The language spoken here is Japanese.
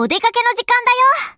お出かけの時間だよ。